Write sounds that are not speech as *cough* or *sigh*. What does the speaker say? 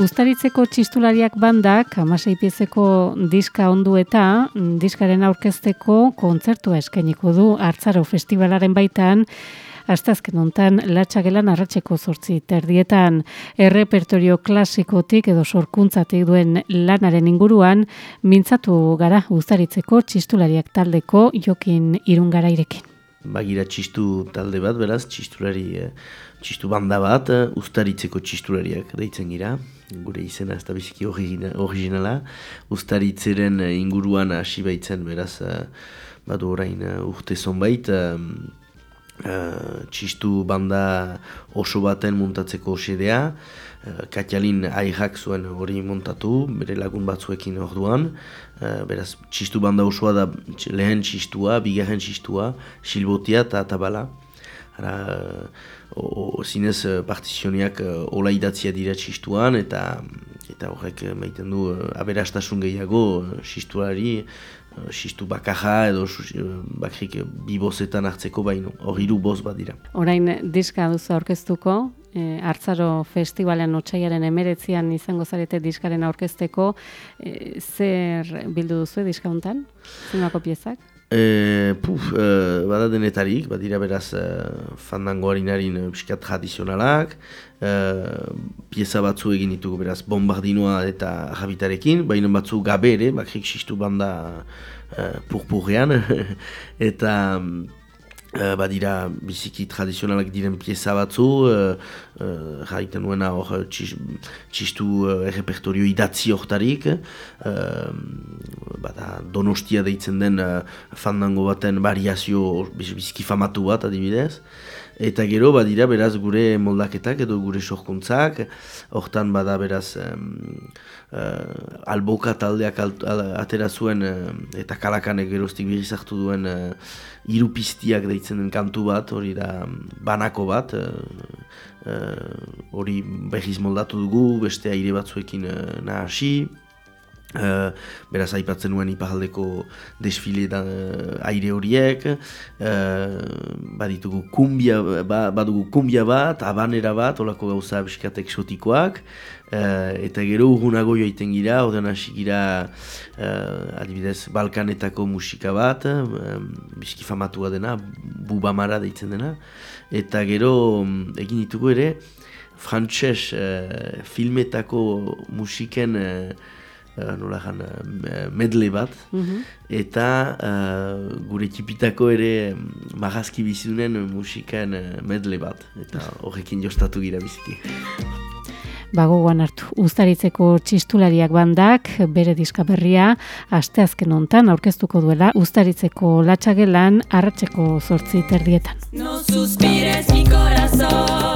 Uztaritzeko txistulariak bandak, amasei piezeko diska ondu eta diskaren aurkezteko kontzertua eskainiko du hartzaro festivalaren baitan, Astazken hontan latxagelan arratseko zortzi terdietan. Errepertorio klasikotik edo sorkuntzatik duen lanaren inguruan mintzatu gara uztaritzeko txistulariak taldeko jokin irungarairekin bagira txistu talde bat, beraz, txistulari, eh, txistu banda bat, eh, ustaritzeko txistulariak deitzen gira, gure izena ez da biziki originala, ustaritzeren eh, inguruan hasi baitzen, beraz, badu orain urte zonbait, uh, txistu banda oso baten muntatzeko osedea, uh, Katialin aihak zuen hori montatu, bere lagun batzuekin orduan, uh, beraz, txistu banda osoa da lehen txistua, bigarren txistua, silbotia eta tabala. Ara, o, zinez partizioniak ola idatzia dira txistuan, eta eta horrek maiten du aberastasun gehiago txistuari, Sistu bakaja edo bakrik bibozetan hartzeko baino, hori du boz bat dira. Orain diska duzu aurkeztuko, e, Artzaro Festivalean otxaiaren emeretzian izango zarete diskaren aurkezteko, e, zer bildu duzu diska hontan? Zunako piezak? E, puf, e, bada denetarik, badira beraz e, fandango harinarin piskat tradizionalak, e, pieza batzu egin ditugu beraz bombardinoa eta jabitarekin, baina batzu gabe ere, bakrik sistu banda e, purpurrean, *laughs* eta Uh, badira biziki tradizionalak diren pieza batzu, uh, uh, jaiten nuena hor txistu uh, errepertorio idatzi hortarik, uh, bada donostia deitzen den uh, fandango baten variazio biziki famatu bat adibidez, Eta gero badira beraz gure moldaketak edo gure sorkuntzak, hortan bada beraz um, uh, alboka taldeak atera zuen eta kalakanek geroztik birizartu duen uh, irupistiak deitzen den kantu bat, hori da banako bat, hori uh, uh, behiz moldatu dugu, beste aire batzuekin uh, nahasi, Uh, beraz aipatzen nuen ipahaldeko desfile da, uh, aire horiek. Uh, baditugu kumbia, ba, badugu kumbia bat, abanera bat, olako gauza biskat eksotikoak uh, eta gero urgunago joaiten gira, ordean hasi gira uh, adibidez Balkanetako musika bat um, biski famatua dena, bubamara deitzen dena. Eta gero um, egin ditugu ere frantses uh, filmetako musiken uh, nola jan, uh, medle bat, mhm. eta uh, gure txipitako ere magazki bizidunen musikan uh, medle bat, eta horrekin jostatu gira biziki. Bagoan hartu, ustaritzeko txistulariak bandak, bere diskaberria, asteazken hontan aurkeztuko duela, ustaritzeko latxagelan, arratseko sortzi terdietan. No suspires mi corazón